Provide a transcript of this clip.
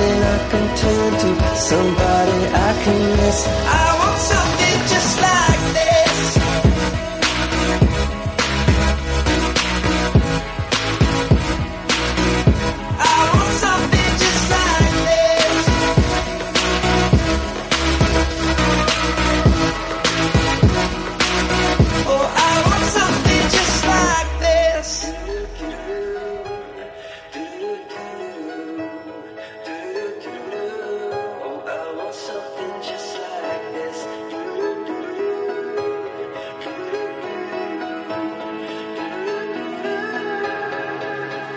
something I can turn to, somebody I can miss. I want something just like